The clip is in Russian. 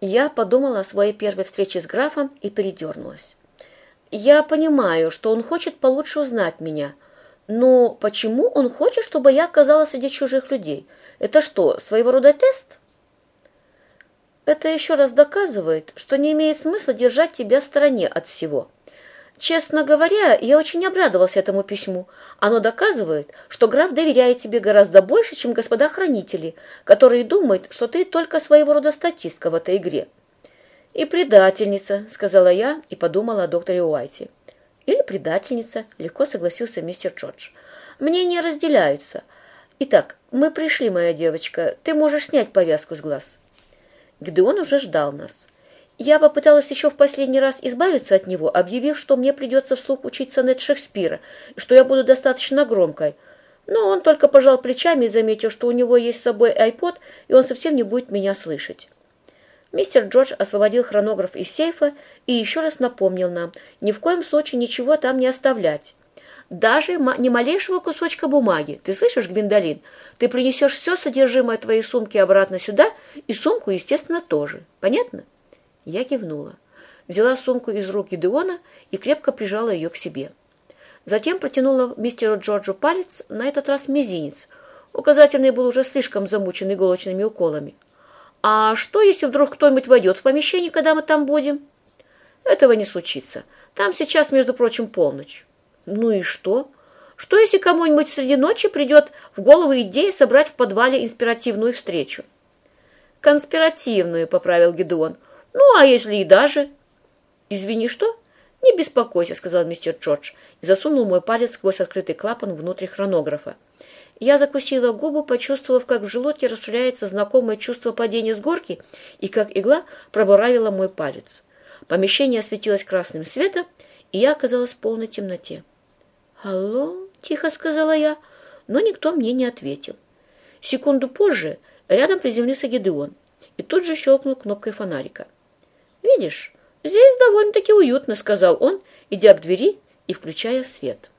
Я подумала о своей первой встрече с графом и передернулась. Я понимаю, что он хочет получше узнать меня, но почему он хочет, чтобы я оказалась среди чужих людей? Это что, своего рода тест? Это еще раз доказывает, что не имеет смысла держать тебя в стороне от всего. Честно говоря, я очень обрадовался этому письму. Оно доказывает, что граф доверяет тебе гораздо больше, чем господа хранители, которые думают, что ты только своего рода статистка в этой игре. «И предательница», — сказала я и подумала о докторе Уайте. «Или предательница», — легко согласился мистер Джордж. «Мнения разделяются. Итак, мы пришли, моя девочка. Ты можешь снять повязку с глаз». Гидеон уже ждал нас. Я попыталась еще в последний раз избавиться от него, объявив, что мне придется вслух учить сонет Шекспира, и что я буду достаточно громкой. Но он только пожал плечами и заметил, что у него есть с собой айпод, и он совсем не будет меня слышать. Мистер Джордж освободил хронограф из сейфа и еще раз напомнил нам, ни в коем случае ничего там не оставлять. Даже ни малейшего кусочка бумаги. Ты слышишь, Гвиндолин? Ты принесешь все содержимое твоей сумки обратно сюда, и сумку, естественно, тоже. Понятно? Я кивнула. Взяла сумку из рук Гидеона и крепко прижала ее к себе. Затем протянула мистеру Джорджу палец, на этот раз мизинец. Указательный был уже слишком замучен иголочными уколами. «А что, если вдруг кто-нибудь войдет в помещение, когда мы там будем?» «Этого не случится. Там сейчас, между прочим, полночь». «Ну и что? Что, если кому-нибудь среди ночи придет в голову идея собрать в подвале инспиративную встречу?» «Конспиративную», — поправил Гедеон. Ну, а если и даже... Извини, что? Не беспокойся, сказал мистер Джордж и засунул мой палец сквозь открытый клапан внутрь хронографа. Я закусила губу, почувствовав, как в желудке расширяется знакомое чувство падения с горки и как игла пробуравила мой палец. Помещение осветилось красным светом, и я оказалась в полной темноте. «Алло?» — тихо сказала я, но никто мне не ответил. Секунду позже рядом приземлился Гедеон и тут же щелкнул кнопкой фонарика. «Видишь, здесь довольно-таки уютно», — сказал он, идя к двери и включая свет.